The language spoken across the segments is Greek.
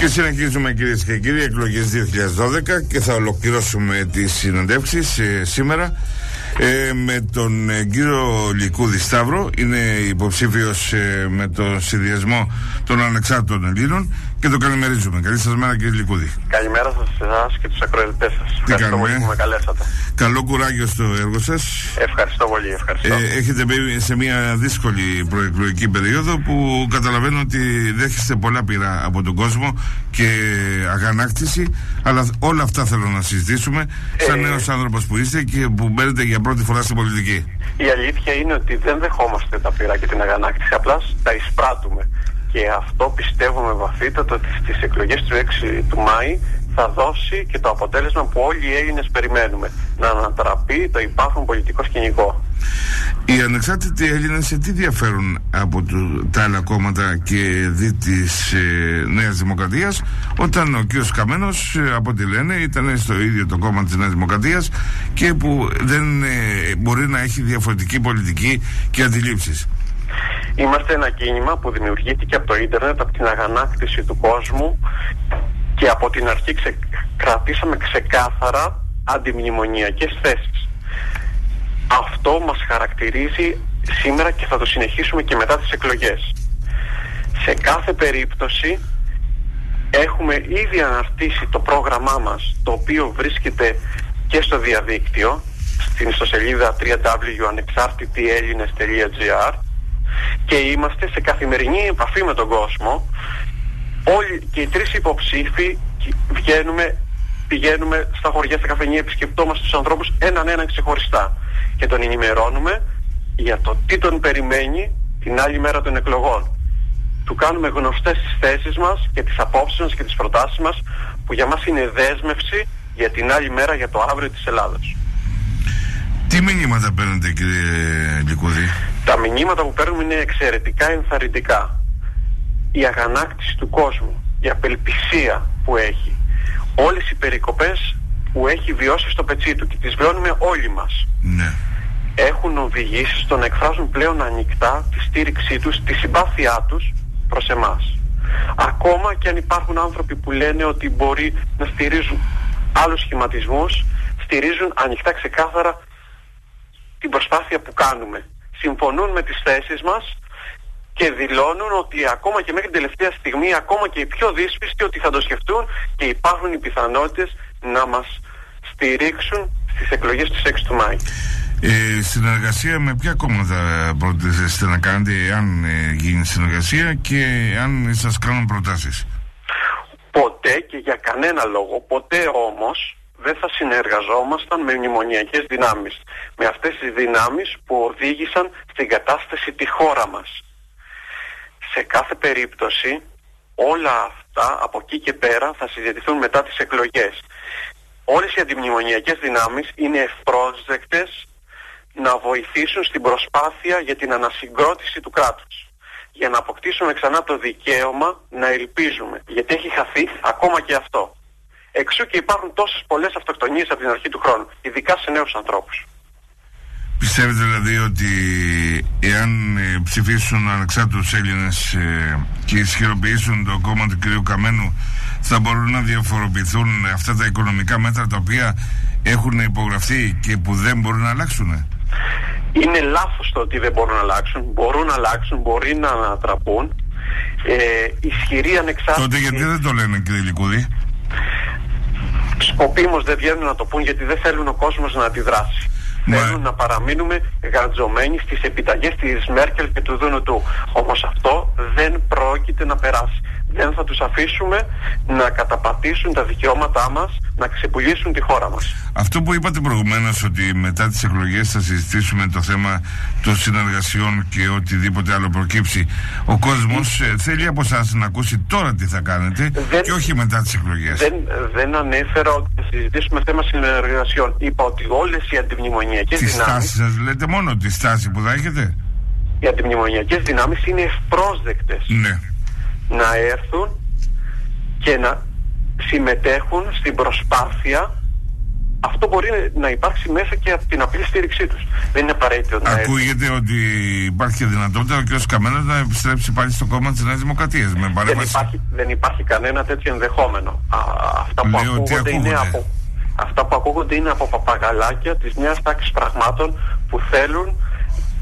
Και συνεχίζουμε κυρίες και κύριοι εκλογές 2012 και θα ολοκληρώσουμε τις συναντεύξει ε, σήμερα ε, με τον ε, κύριο Λικούδη Σταύρο. Είναι υποψήφιος ε, με τον συνδυασμό των ανεξάρτητων Ελλήνων και το καλημερίζουμε. Καλή σας μέρα κύριε Λικούδη. Καλημέρα σας εσάς και τους ακροατέ σας. Ευχαριστώ πολύ που με καλέσατε. Καλό κουράγιο στο έργο σας. Ευχαριστώ πολύ. Ευχαριστώ. Ε, έχετε μπει σε μια δύσκολη προεκλογική περίοδο που καταλαβαίνω ότι δέχεστε πολλά πειρά από τον κόσμο και αγανάκτηση. Αλλά όλα αυτά θέλω να συζητήσουμε σαν ε... νέος άνθρωπος που είστε και που μπαίνετε για πρώτη φορά στην πολιτική. Η αλήθεια είναι ότι δεν δεχόμαστε τα πειρά και την αγανάκτηση. Απλά τα εισπράττουμε. Και αυτό πιστεύουμε βαθύτατα ότι στις εκλογές του 6 του Μάη θα δώσει και το αποτέλεσμα που όλοι οι Έλληνες περιμένουμε. Να ανατραπεί το υπάρχον πολιτικό σκηνικό. Οι ανεξάρτητοι Έλληνες σε τι διαφέρουν από το, τα άλλα κόμματα και δι της ε, Νέας Δημοκρατίας όταν ο κ. Καμένος ε, από ό,τι λένε ήταν στο ίδιο το κόμμα της Νέας Δημοκρατίας και που δεν ε, μπορεί να έχει διαφορετική πολιτική και αντιλήψεις. Είμαστε ένα κίνημα που δημιουργήθηκε από το ίντερνετ, από την αγανάκτηση του κόσμου και από την αρχή ξε... κρατήσαμε ξεκάθαρα αντιμνημονιακές θέσεις. Αυτό μας χαρακτηρίζει σήμερα και θα το συνεχίσουμε και μετά τις εκλογές. Σε κάθε περίπτωση έχουμε ήδη αναρτήσει το πρόγραμμά μας το οποίο βρίσκεται και στο διαδίκτυο στην ιστοσελίδα www.anexartitielines.gr και είμαστε σε καθημερινή επαφή με τον κόσμο όλοι και οι τρεις υποψήφοι βγαίνουμε, πηγαίνουμε στα χωριά, στα καφενεία, επισκεπτόμαστε τους ανθρώπους έναν έναν ξεχωριστά και τον ενημερώνουμε για το τι τον περιμένει την άλλη μέρα των εκλογών. Του κάνουμε γνωστές τις θέσεις μας και τις απόψεις μας και τις προτάσεις μας που για μας είναι δέσμευση για την άλλη μέρα για το αύριο της Ελλάδος. Τι μηνύματα παίρνετε κύριε Λικούδη; Τα μηνύματα που παίρνουμε είναι εξαιρετικά ενθαρρυντικά. Η αγανάκτηση του κόσμου, η απελπισία που έχει, όλες οι περικοπές που έχει βιώσει στο πετσί του και τις βιώνουμε όλοι μας. Ναι. Έχουν οδηγήσει στο να εκφράζουν πλέον ανοιχτά τη στήριξή τους, τη συμπάθειά τους προς εμάς. Ακόμα και αν υπάρχουν άνθρωποι που λένε ότι μπορεί να στηρίζουν άλλους σχηματισμούς, στηρίζουν ανοιχτά ξεκάθαρα την προσπάθεια που κάνουμε. Συμφωνούν με τις θέσεις μας και δηλώνουν ότι ακόμα και μέχρι την τελευταία στιγμή, ακόμα και οι πιο δύσπιστοι ότι θα το σκεφτούν και υπάρχουν οι πιθανότητες να μας στηρίξουν στις εκλογές του 6 του Μάη. Ε, συνεργασία με ποια κόμματα προτείνετε να κάνετε αν ε, γίνει συνεργασία και αν σας κάνουν προτάσεις; Ποτέ και για κανένα λόγο, ποτέ όμως δεν θα συνεργαζόμασταν με μνημονιακές δυνάμεις. Με αυτές τις δυνάμεις που οδήγησαν στην κατάσταση τη χώρα μας. Σε κάθε περίπτωση όλα αυτά από εκεί και πέρα θα συζητηθούν μετά τις εκλογές. Όλες οι αντιμνημονιακές δυνάμεις είναι ευπρόσδεκτες να βοηθήσουν στην προσπάθεια για την ανασυγκρότηση του κράτους. Για να αποκτήσουμε ξανά το δικαίωμα να ελπίζουμε. Γιατί έχει χαθεί ακόμα και αυτό. Εξού και υπάρχουν τόσες πολλές αυτοκτονίες από την αρχή του χρόνου, ειδικά σε νέους ανθρώπους. Πιστεύετε δηλαδή ότι εάν ε, ψηφίσουν ανεξάρτητους Έλληνες ε, και ισχυροποιήσουν το κόμμα του κ. Καμένου θα μπορούν να διαφοροποιηθούν αυτά τα οικονομικά μέτρα τα οποία έχουν υπογραφεί και που δεν μπορούν να αλλάξουν. Είναι λάθος το ότι δεν μπορούν να αλλάξουν. Μπορούν να αλλάξουν, μπορεί να ανατραπούν. Ε, ισχυρή ανεξάρτητη... Τότε γιατί δεν το λένε κύριε Λικούδη; Σκοπίμως δεν βγαίνουν να το πούν γιατί δεν θέλουν ο κόσμος να αντιδράσει. Μα... Θέλουν να παραμείνουμε γαντζωμένοι στις επιταγές της Μέρκελ και του Δούνου του. Όμως αυτό δεν πρόκειται να περάσει δεν θα τους αφήσουμε να καταπατήσουν τα δικαιώματά μας, να ξεπουλήσουν τη χώρα μας. Αυτό που είπατε προηγουμένως ότι μετά τις εκλογές θα συζητήσουμε το θέμα των συνεργασιών και οτιδήποτε άλλο προκύψει. Ο κόσμος ε, θέλει από εσάς να ακούσει τώρα τι θα κάνετε και όχι μετά τις εκλογές. Δεν, δεν ανέφερα ότι θα συζητήσουμε θέμα συνεργασιών. Είπα ότι όλες οι αντιμνημονιακές δυνάμεις... Τη στάση σας λέτε μόνο τη στάση που θα έχετε; Οι αντιμνημονιακές δυνάμεις είναι ευπρόσδεκτες. Ναι να έρθουν και να συμμετέχουν στην προσπάθεια αυτό μπορεί να υπάρξει μέσα και από την απλή στήριξή τους. Δεν είναι απαραίτητο να Ακούγεται ότι υπάρχει και δυνατότητα ο κ. Καμένο να επιστρέψει πάλι στο κόμμα της Νέας Δημοκρατίας. Δεν υπάρχει, δεν υπάρχει κανένα τέτοιο ενδεχόμενο. Α, αυτά, που ακούγονται είναι από, αυτά που ακούγονται είναι από παπαγαλάκια της νέας τάξης πραγμάτων που θέλουν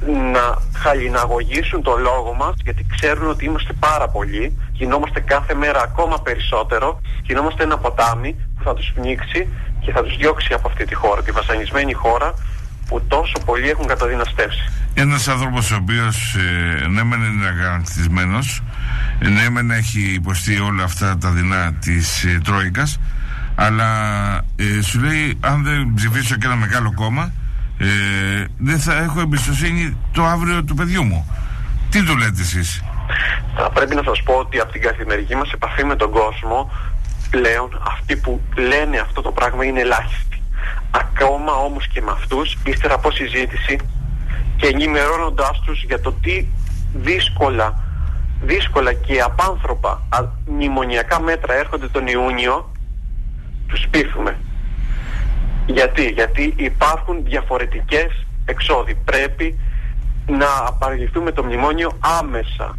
να χαλιναγωγήσουν το λόγο μας γιατί ξέρουν ότι είμαστε πάρα πολλοί γινόμαστε κάθε μέρα ακόμα περισσότερο γινόμαστε ένα ποτάμι που θα τους πνίξει και θα τους διώξει από αυτή τη χώρα τη βασανισμένη χώρα που τόσο πολλοί έχουν καταδυναστεύσει. Ένας άνθρωπος ο οποίος ε, ναι μεν είναι αγανακτισμένος ναι μεν έχει υποστεί όλα αυτά τα δεινά της ε, Τρόικας αλλά ε, σου λέει αν δεν ψηφίσω και ένα μεγάλο κόμμα ε, δεν θα έχω εμπιστοσύνη το αύριο του παιδιού μου. Τι του λέτε εσείς; Θα πρέπει να σας πω ότι από την καθημερινή μας επαφή με τον κόσμο πλέον αυτοί που λένε αυτό το πράγμα είναι ελάχιστοι. Ακόμα όμως και με αυτούς, ύστερα από συζήτηση και ενημερώνοντάς τους για το τι δύσκολα, δύσκολα και απάνθρωπα μνημονιακά μέτρα έρχονται τον Ιούνιο, τους πείθουμε. Γιατί, γιατί υπάρχουν διαφορετικές εξόδοι. Πρέπει να παραγγελθούμε το μνημόνιο άμεσα.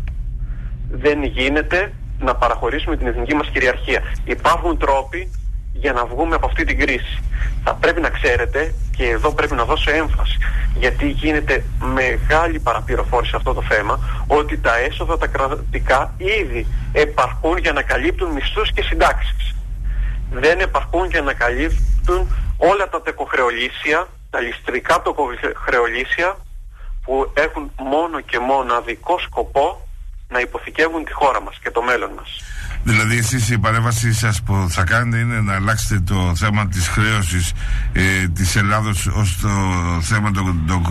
Δεν γίνεται να παραχωρήσουμε την εθνική μας κυριαρχία. Υπάρχουν τρόποι για να βγούμε από αυτή την κρίση. Θα πρέπει να ξέρετε και εδώ πρέπει να δώσω έμφαση γιατί γίνεται μεγάλη παραπληροφόρηση σε αυτό το θέμα ότι τα έσοδα τα κρατικά ήδη επαρκούν για να καλύπτουν μισθούς και συντάξεις. Δεν επαρκούν για να καλύπτουν όλα τα τεκοχρεωλήσια, τα ληστρικά τεκοχρεωλήσια που έχουν μόνο και μόνο αδικό σκοπό να υποθηκεύουν τη χώρα μας και το μέλλον μας. Δηλαδή εσείς η παρέμβασή σας που θα κάνετε είναι να αλλάξετε το θέμα της χρέωσης ε, της Ελλάδος ως το θέμα των, των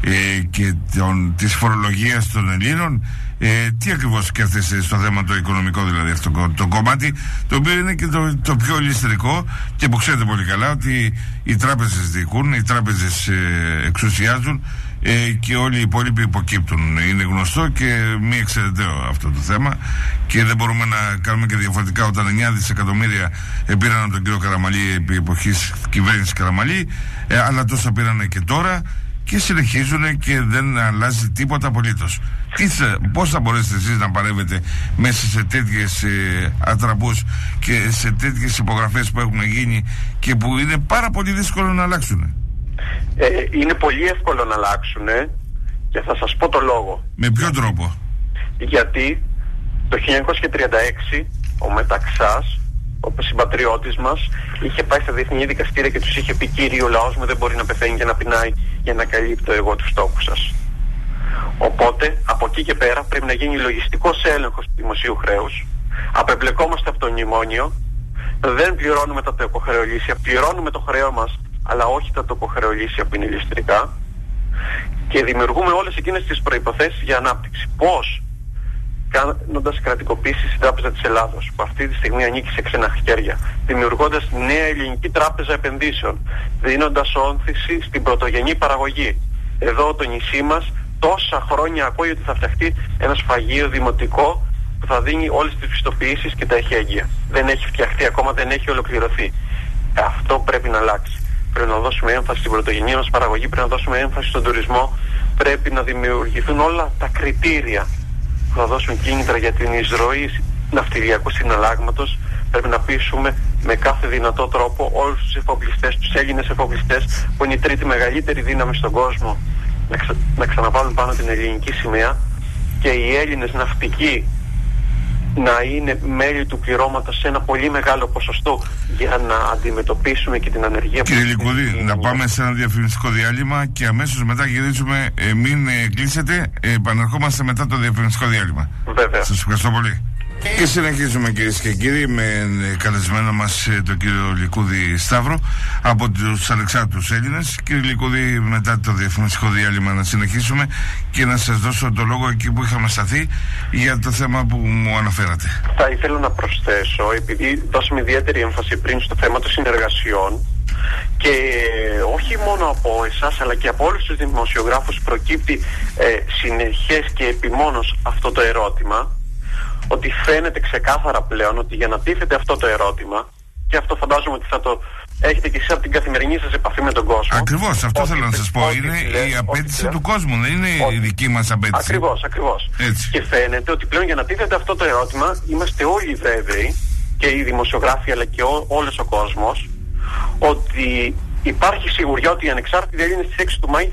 ε, και των, της φορολογίας των Ελλήνων. Ε, τι ακριβώς σκέφτεσαι στο θέμα το οικονομικό, δηλαδή αυτό το κομμάτι, το οποίο είναι και το, το πιο ληστρικό και που ξέρετε πολύ καλά ότι οι τράπεζες διοικούν, οι τράπεζες ε, εξουσιάζουν ε, και όλοι οι υπόλοιποι υποκύπτουν. Είναι γνωστό και μη εξαιρεταίο αυτό το θέμα και δεν μπορούμε να κάνουμε και διαφορετικά όταν 9 δισεκατομμύρια πήραν από τον κύριο Καραμαλή επί εποχής κυβέρνησης Καραμαλή, ε, αλλά τόσα πήραν και τώρα και συνεχίζουν και δεν αλλάζει τίποτα απολύτως. Πώς θα μπορέσετε εσείς να παρεύετε μέσα σε τέτοιες ε, ατραπούς και σε τέτοιες υπογραφές που έχουν γίνει και που είναι πάρα πολύ δύσκολο να αλλάξουν. Ε, είναι πολύ εύκολο να αλλάξουν και θα σας πω το λόγο. Με ποιο τρόπο; Γιατί το 1936 ο Μεταξάς ο συμπατριώτης μας είχε πάει στα διεθνή δικαστήρια και τους είχε πει: Κύριε, ο λαός μου δεν μπορεί να πεθαίνει και να πεινάει για να καλύπτω εγώ τους στόχους σας. Οπότε από εκεί και πέρα πρέπει να γίνει λογιστικός έλεγχος του δημοσίου χρέους. Απεμπλεκόμαστε από το μνημόνιο. Δεν πληρώνουμε τα τοκοχρεωλήσια. Πληρώνουμε το χρέο μας, αλλά όχι τα τοκοχρεωλήσια που είναι ληστρικά. Και δημιουργούμε όλες εκείνες τις προποθέσει για ανάπτυξη. Πώς; Κάνοντας κρατικοποίηση στην Τράπεζα της Ελλάδος, που αυτή τη στιγμή ανήκει σε ξένα χέρια, δημιουργώντας νέα ελληνική τράπεζα επενδύσεων, δίνοντας όθηση στην πρωτογενή παραγωγή. Εδώ το νησί μας τόσα χρόνια ακούει ότι θα φτιαχτεί ένα σφαγείο δημοτικό που θα δίνει όλες τις πιστοποιήσεις και τα εχέγγυα. Δεν έχει φτιαχτεί ακόμα, δεν έχει ολοκληρωθεί. Αυτό πρέπει να αλλάξει. Πρέπει να δώσουμε έμφαση στην πρωτογενή μας παραγωγή, πρέπει να δώσουμε έμφαση στον τουρισμό, πρέπει να δημιουργηθούν όλα τα κριτήρια να δώσουν κίνητρα για την εισρωή ναυτιλιακού συναλλάγματος. Πρέπει να πείσουμε με κάθε δυνατό τρόπο όλους τους εφοπλιστές, τους Έλληνες εφοπλιστές που είναι η τρίτη μεγαλύτερη δύναμη στον κόσμο να, ξα... να ξαναβάλουν πάνω την ελληνική σημαία. Και οι Έλληνες ναυτικοί να είναι μέλη του πληρώματος σε ένα πολύ μεγάλο ποσοστό για να αντιμετωπίσουμε και την ανεργία Κύριε Λικούδη, να πάμε σε ένα διαφημιστικό διάλειμμα και αμέσως μετά γυρίζουμε. Ε, μην ε, κλείσετε, ε, επαναρχόμαστε μετά το διαφημιστικό διάλειμμα. Βέβαια. Σας ευχαριστώ πολύ. Και συνεχίζουμε κυρίες και κύριοι με ε, καλεσμένο μας ε, τον κύριο Λικούδη Σταύρο από τους Αλεξάνδρους Έλληνες. Κύριε Λικούδη, μετά το διαφημιστικό διάλειμμα να συνεχίσουμε και να σας δώσω το λόγο εκεί που είχαμε σταθεί για το θέμα που μου αναφέρατε. Θα ήθελα να προσθέσω, επειδή δώσαμε ιδιαίτερη έμφαση πριν στο θέμα των συνεργασιών και όχι μόνο από εσάς αλλά και από όλους τους δημοσιογράφους προκύπτει ε, συνεχές και επιμόνως αυτό το ερώτημα ότι φαίνεται ξεκάθαρα πλέον ότι για να τίθεται αυτό το ερώτημα και αυτό φαντάζομαι ότι θα το έχετε και εσείς από την καθημερινή σας επαφή με τον κόσμο. Ακριβώς, αυτό θέλω να σας πω. Είναι η απέτηση του κόσμου, δεν είναι η δική μας απέτηση. Ακριβώς, ακριβώς. Και φαίνεται ότι πλέον για να τίθεται αυτό το ερώτημα, είμαστε όλοι βέβαιοι και οι δημοσιογράφοι αλλά και όλος ο κόσμος ότι υπάρχει σιγουριά ότι οι ανεξάρτητοι Έλληνε στι 6 του Μαΐ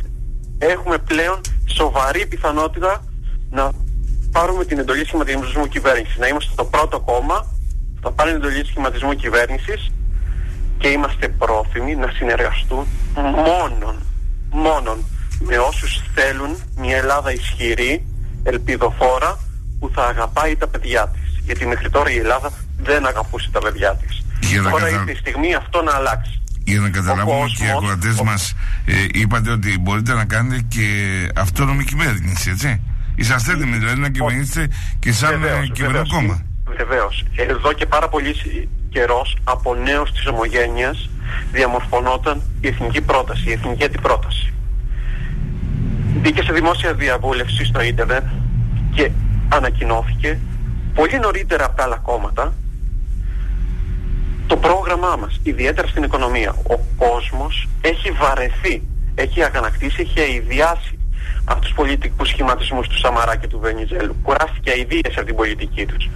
έχουμε πλέον σοβαρή πιθανότητα να πάρουμε την εντολή σχηματισμού κυβέρνησης. Να είμαστε το πρώτο κόμμα που θα πάρει την εντολής σχηματισμού κυβέρνησης και είμαστε πρόθυμοι να συνεργαστούν μόνον, μόνον με όσους θέλουν μια Ελλάδα ισχυρή, ελπιδοφόρα που θα αγαπάει τα παιδιά της. Γιατί μέχρι τώρα η Ελλάδα δεν αγαπούσε τα παιδιά της. Τώρα κατα... η στιγμή αυτό να αλλάξει. Για να καταλάβουμε και οι ακροατές μας ε, είπατε ότι μπορείτε να κάνετε και αυτόνομη κυβέρνηση, έτσι; Είσαστε έτοιμοι δηλαδή να κυβερνήσετε και σαν κυβερνοκόμμα. Βεβαίως. Εδώ και πάρα πολύ καιρός από νέους της ομογένειας διαμορφωνόταν η εθνική πρόταση, η εθνική αντιπρόταση. Μπήκε σε δημόσια διαβούλευση στο ίντερνετ και ανακοινώθηκε πολύ νωρίτερα από τα άλλα κόμματα το πρόγραμμά μας, ιδιαίτερα στην οικονομία. Ο κόσμος έχει βαρεθεί, έχει αγανακτήσει, έχει αειδιάσει από τους πολιτικούς σχηματισμούς του Σαμαρά και του Βενιζέλου. Κουράστηκε αηδίες από την πολιτική τους.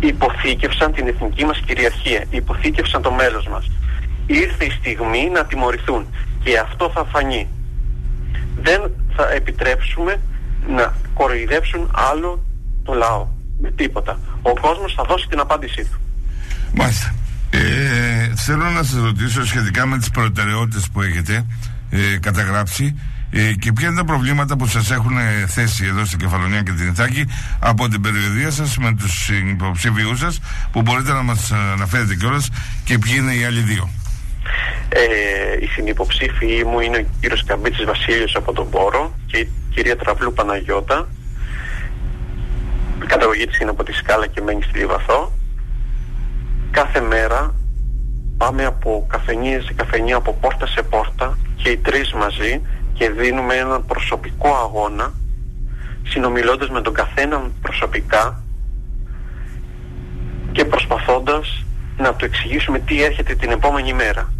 Υποθήκευσαν την εθνική μας κυριαρχία, υποθήκευσαν το μέλος μας. Ήρθε η στιγμή να τιμωρηθούν και αυτό θα φανεί. Δεν θα επιτρέψουμε να κοροϊδέψουν άλλο το λαό. Με τίποτα. Ο κόσμος θα δώσει την απάντησή του. Μάλιστα. Ε, θέλω να σας ρωτήσω σχετικά με τις προτεραιότητες που έχετε ε, καταγράψει ε, και ποια είναι τα προβλήματα που σας έχουν θέσει εδώ στην Κεφαλονία και την Ιθάκη από την περιοδία σας με τους υποψήφιούς σας που μπορείτε να μας αναφέρετε κιόλας και ποιοι είναι οι άλλοι δύο; Ε, οι συνυποψήφοι μου είναι ο κύριος Καμπίτσης Βασίλειος από τον Πόρο και η κυρία Τραβλού Παναγιώτα. Η καταγωγή της είναι από τη Σκάλα και μένει στη Λιβαθό. Κάθε μέρα πάμε από καφενεία σε καφενεία, από πόρτα σε πόρτα και οι τρεις μαζί και δίνουμε έναν προσωπικό αγώνα συνομιλώντας με τον καθένα προσωπικά και προσπαθώντας να του εξηγήσουμε τι έρχεται την επόμενη μέρα.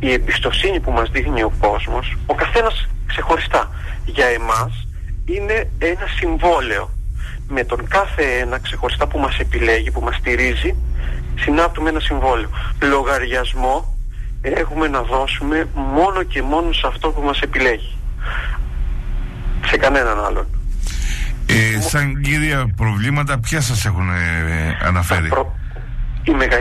Η εμπιστοσύνη που μας δείχνει ο κόσμος, ο καθένας ξεχωριστά, για εμάς είναι ένα συμβόλαιο. Με τον κάθε ένα ξεχωριστά που μας επιλέγει, που μας στηρίζει, συνάπτουμε ένα συμβόλαιο. Λογαριασμό έχουμε να δώσουμε μόνο και μόνο σε αυτό που μας επιλέγει. Σε κανέναν άλλον. Ε, σαν κύρια προβλήματα, ποια σας έχουν ε, αναφέρει; Προ...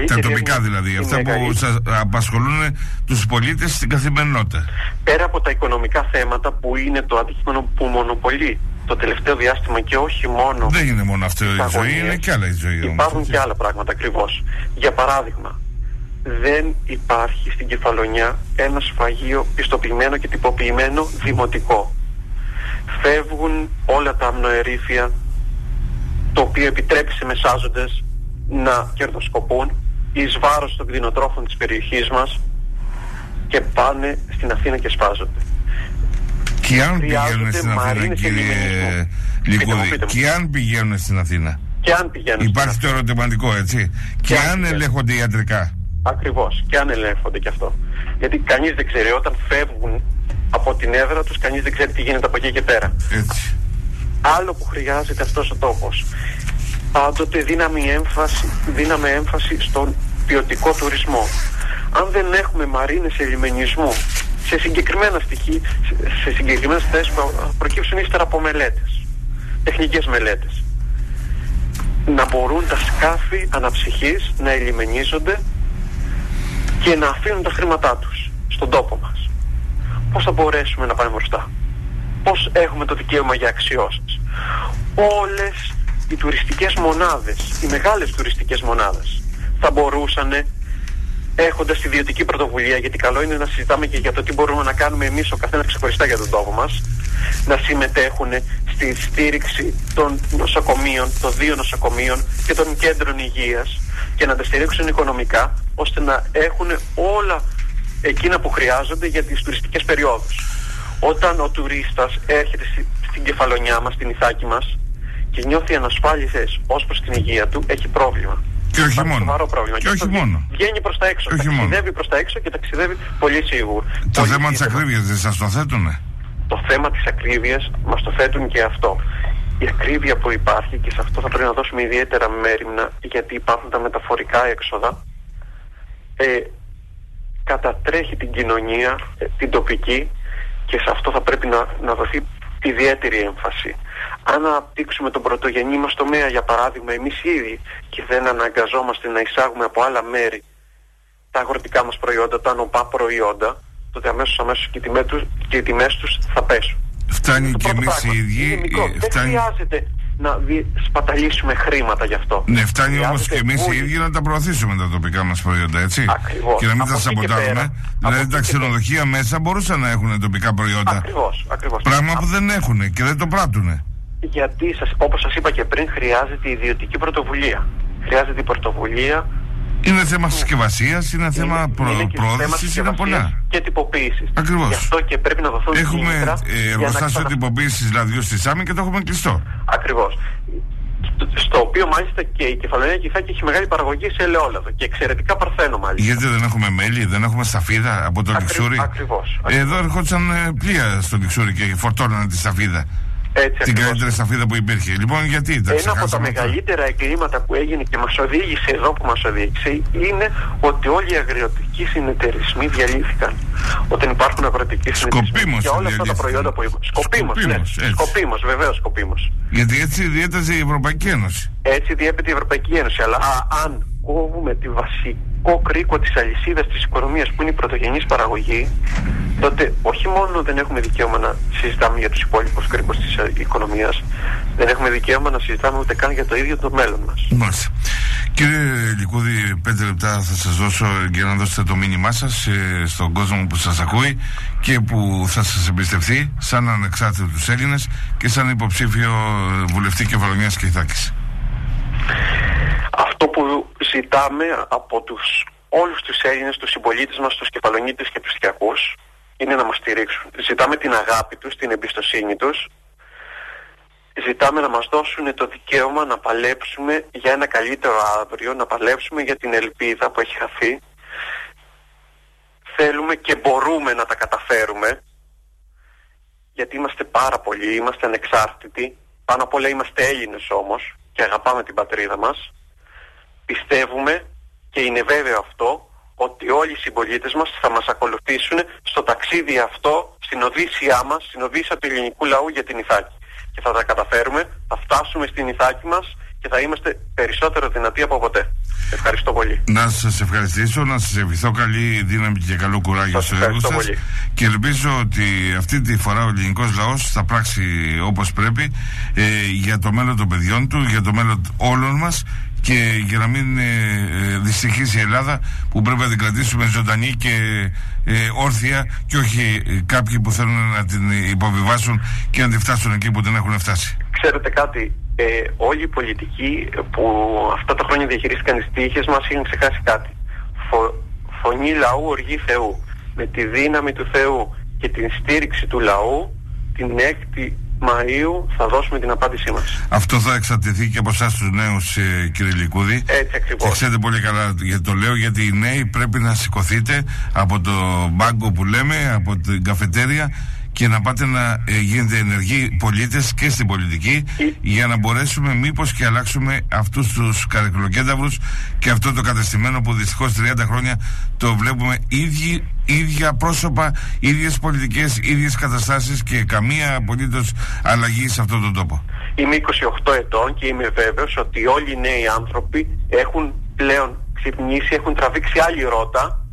Τα τοπικά δηλαδή, αυτά που σας απασχολούν τους πολίτες στην καθημερινότητα. Πέρα από τα οικονομικά θέματα που είναι το αντικείμενο που μονοπολεί το τελευταίο διάστημα και όχι μόνο... Δεν είναι μόνο αυτό η ζωή, είναι και άλλα η ζωή. Υπάρχουν και άλλα πράγματα ακριβώς. Για παράδειγμα, δεν υπάρχει στην Κεφαλονιά ένα σφαγείο πιστοποιημένο και τυποποιημένο δημοτικό. Φεύγουν όλα τα αμνοερήφια το οποίο επιτρέπει σε μεσάζοντες να κερδοσκοπούν εις βάρος των κτηνοτρόφων της περιοχής μας και πάνε στην Αθήνα και σπάζονται. Και αν πηγαίνουν στην Αθήνα κύριε Λικούδη, και αν πηγαίνουν στην Αθήνα; Και αν πηγαίνουν Υπάρχει το ερωτηματικό έτσι. Και, και αν ελέγχονται ιατρικά; Ακριβώς. Και αν ελέγχονται και αυτό. Γιατί κανείς δεν ξέρει όταν φεύγουν από την έδρα τους, κανείς δεν ξέρει τι γίνεται από εκεί και πέρα. Έτσι. Άλλο που χρειάζεται αυτός ο τόπος. Πάντοτε δίναμε έμφαση, δίναμε έμφαση στον ποιοτικό τουρισμό. Αν δεν έχουμε μαρίνες ελιμενισμού σε συγκεκριμένα στοιχεία, σε συγκεκριμένες θέσεις που προκύψουν ύστερα από μελέτες, τεχνικές μελέτες, να μπορούν τα σκάφη αναψυχής να ελιμενίζονται και να αφήνουν τα χρήματά τους στον τόπο μας. Πώς θα μπορέσουμε να πάμε μπροστά; Πώς έχουμε το δικαίωμα για αξιώσεις; Όλες οι τουριστικές μονάδες, οι μεγάλες τουριστικές μονάδες θα μπορούσαν έχοντας ιδιωτική πρωτοβουλία γιατί καλό είναι να συζητάμε και για το τι μπορούμε να κάνουμε εμείς ο καθένας ξεχωριστά για τον τόπο μας να συμμετέχουν στη στήριξη των νοσοκομείων, των δύο νοσοκομείων και των κέντρων υγείας και να τα στηρίξουν οικονομικά ώστε να έχουν όλα εκείνα που χρειάζονται για τις τουριστικές περιόδους. Όταν ο τουρίστας έρχεται στην κεφαλονιά μας, στην Ιθάκη μας και νιώθει ανασφάλισες ως προς την υγεία του, έχει πρόβλημα. Και όχι Υπάρχει μόνο. σοβαρό πρόβλημα. Και όχι αυτό μόνο. Βγαίνει προς τα έξω. Και όχι μόνο. ταξιδεύει προς τα έξω και ταξιδεύει πολύ σίγουρα. Το Πολύ θέμα της σύντομα. ακρίβειας δεν σας το θέτουνε; Το θέμα της ακρίβειας μας το θέτουν και αυτό. Η ακρίβεια που υπάρχει και σε αυτό θα πρέπει να δώσουμε ιδιαίτερα μέρημνα γιατί υπάρχουν τα μεταφορικά έξοδα ε, κατατρέχει την κοινωνία, ε, την τοπική και σε αυτό θα πρέπει να, να δοθεί ιδιαίτερη έμφαση. Αν αναπτύξουμε τον πρωτογενή μας τομέα, για παράδειγμα, εμείς ήδη και δεν αναγκαζόμαστε να εισάγουμε από άλλα μέρη τα αγροτικά μας προϊόντα, τα νοπά προϊόντα, τότε αμέσως, αμέσως και οι τιμές τους, και οι τιμές τους θα πέσουν. Φτάνει Το και πρώτο εμείς οι πράγμα. ίδιοι. Είναι μικρό. ε, Δεν φτάνει... χρειάζεται να δι- σπαταλήσουμε χρήματα γι' αυτό. Ναι, φτάνει όμως Χρειάζεται και εμείς οι βούληση. ίδιοι να τα προωθήσουμε τα τοπικά μας προϊόντα, έτσι. Ακριβώς. Και να μην Από τα εκεί και σαμποτάρουμε. πέρα- Δηλαδή από τα εκεί και ξενοδοχεία μέσα μπορούσαν να έχουν τοπικά προϊόντα. Ακριβώς, ακριβώς. Πράγμα που δεν έχουν και δεν το πράττουν. Γιατί, σας, όπως σας είπα και πριν, χρειάζεται ιδιωτική πρωτοβουλία. Χρειάζεται η πρωτοβουλία Είναι θέμα συσκευασίας, είναι θέμα είναι- προ... είναι και θέμα πρόθεσης, είναι συσκευασίας πολλά. Και τυποποίησης. Ακριβώς. Γι' αυτό και πρέπει να δοθούν Έχουμε κίνητρα ε, για να εργοστάσιο κατα- τυποποίησης λαδιού στη Σάμι και το έχουμε κλειστό. Ακριβώς. Στο, στο οποίο μάλιστα και η Κεφαλονιά κι η Ιθάκη έχει μεγάλη παραγωγή σε ελαιόλαδο και εξαιρετικά παρθένο μάλιστα. Γιατί δεν έχουμε μέλι, δεν έχουμε σταφίδα από το Ακρι- Λιξούρι; ακριβώς, Ε, Εδώ ερχόντουσαν ε, πλοία στο Λιξούρι και φορτώνανε τη σταφίδα. Έτσι, Την ακριβώς. καλύτερη σταφίδα που υπήρχε. Λοιπόν, γιατί τα Ένα από τα ξεχάσαμε αυτά. μεγαλύτερα εγκλήματα που έγινε και μας οδήγησε εδώ που μας οδήγησε είναι ότι όλοι οι αγριωτικοί συνεταιρισμοί διαλύθηκαν. Όταν υπάρχουν αγροτικοί συνεταιρισμοί Σκοπίμως για όλα αυτά τα διαλύθηκαν. προϊόντα που είπα. Σκοπίμως, ναι. Σκοπίμως, έτσι. Σκοπίμως, βεβαίως σκοπίμως. Γιατί έτσι διέταζε η Ευρωπαϊκή Ένωση. Έτσι διέπεται η Ευρωπαϊκή Ένωση. Αλλά α, αν κόβουμε τη βασικό κρίκο της αλυσίδας της οικονομίας που είναι η πρωτογενής παραγωγή, τότε όχι μόνο δεν έχουμε δικαίωμα να συζητάμε για τους υπόλοιπους κρίκους της ε, οικονομίας, δεν έχουμε δικαίωμα να συζητάμε ούτε καν για το ίδιο το μέλλον μας. Μάλιστα. Κύριε Λικούδη, πέντε λεπτά θα σας δώσω για να δώσετε το μήνυμά σας ε, στον κόσμο που σας ακούει και που θα σας εμπιστευτεί σαν ανεξάρτητους Έλληνες και σαν υποψήφιο ε, βουλευτή Κεφαλονιάς και Ιθάκης. Αυτό που ζητάμε από τους, όλους τους Έλληνες, τους συμπολίτες μας, τους κεφαλονίτες και τους οικιακούς, είναι να μας στηρίξουν. Ζητάμε την αγάπη τους, την εμπιστοσύνη τους. Ζητάμε να μας δώσουν το δικαίωμα να παλέψουμε για ένα καλύτερο αύριο, να παλέψουμε για την ελπίδα που έχει χαθεί. Θέλουμε και μπορούμε να τα καταφέρουμε, γιατί είμαστε πάρα πολλοί, είμαστε ανεξάρτητοι. Πάνω απ' όλα είμαστε Έλληνες όμως και αγαπάμε την πατρίδα μας. Πιστεύουμε και είναι βέβαιο αυτό ότι όλοι οι συμπολίτες μας θα μας ακολουθήσουν στο ταξίδι αυτό, στην οδύσσιά μας, στην οδύσσια του ελληνικού λαού για την Ιθάκη. Και θα τα καταφέρουμε, θα φτάσουμε στην Ιθάκη μας και θα είμαστε περισσότερο δυνατοί από ποτέ. Ευχαριστώ πολύ. Να σας ευχαριστήσω, να σας ευχηθώ καλή δύναμη και καλό κουράγιο Σας στο έργο ευχαριστώ σας πολύ. και ελπίζω ότι αυτή τη φορά ο ελληνικός λαός θα πράξει όπως πρέπει ε, για το μέλλον των παιδιών του, για το μέλλον όλων μας και για να μην ε, ε, δυστυχήσει η Ελλάδα που πρέπει να την κρατήσουμε ζωντανή και ε, όρθια και όχι ε, κάποιοι που θέλουν να την υποβιβάσουν και να τη φτάσουν εκεί που την έχουν φτάσει. Ξέρετε κάτι, ε, όλοι οι πολιτικοί που αυτά τα χρόνια διαχειρίστηκαν τις τύχες μας είχαν ξεχάσει κάτι. Φω, φωνή λαού, οργή Θεού. Με τη δύναμη του Θεού και την στήριξη του λαού, την 6η Μαΐου θα δώσουμε την απάντησή μας. Αυτό θα εξαρτηθεί και από εσάς τους νέους, ε, κύριε Λικούδη. Έτσι Και ακριβώς. ξέρετε πολύ καλά γιατί το λέω, γιατί οι νέοι πρέπει να σηκωθείτε από το μπάγκο που λέμε, από την καφετέρια και να πάτε να ε, γίνετε ενεργοί πολίτες και στην πολιτική για να μπορέσουμε μήπως και αλλάξουμε αυτούς τους καρεκλοκένταυρους και αυτό το κατεστημένο που δυστυχώς 30 χρόνια το βλέπουμε ίδιοι, ίδια πρόσωπα, ίδιες πολιτικές, ίδιες καταστάσεις και καμία απολύτως αλλαγή σε αυτόν τον τόπο. Είμαι 28 ετών και είμαι βέβαιος ότι όλοι οι νέοι άνθρωποι έχουν πλέον ξυπνήσει, έχουν τραβήξει άλλη ρότα,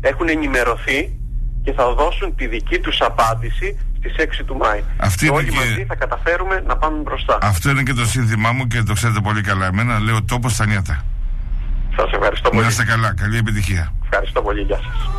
έχουν ενημερωθεί και θα δώσουν τη δική τους απάντηση στις 6 του Μάη. Αυτή και είναι όλοι και- μαζί θα καταφέρουμε να πάμε μπροστά. Αυτό είναι και το σύνθημά μου και το ξέρετε πολύ καλά. Εμένα λέω τόπος στα νιάτα. Σας ευχαριστώ Να πολύ. είστε καλά. Καλή επιτυχία. Ευχαριστώ πολύ. Γεια σας.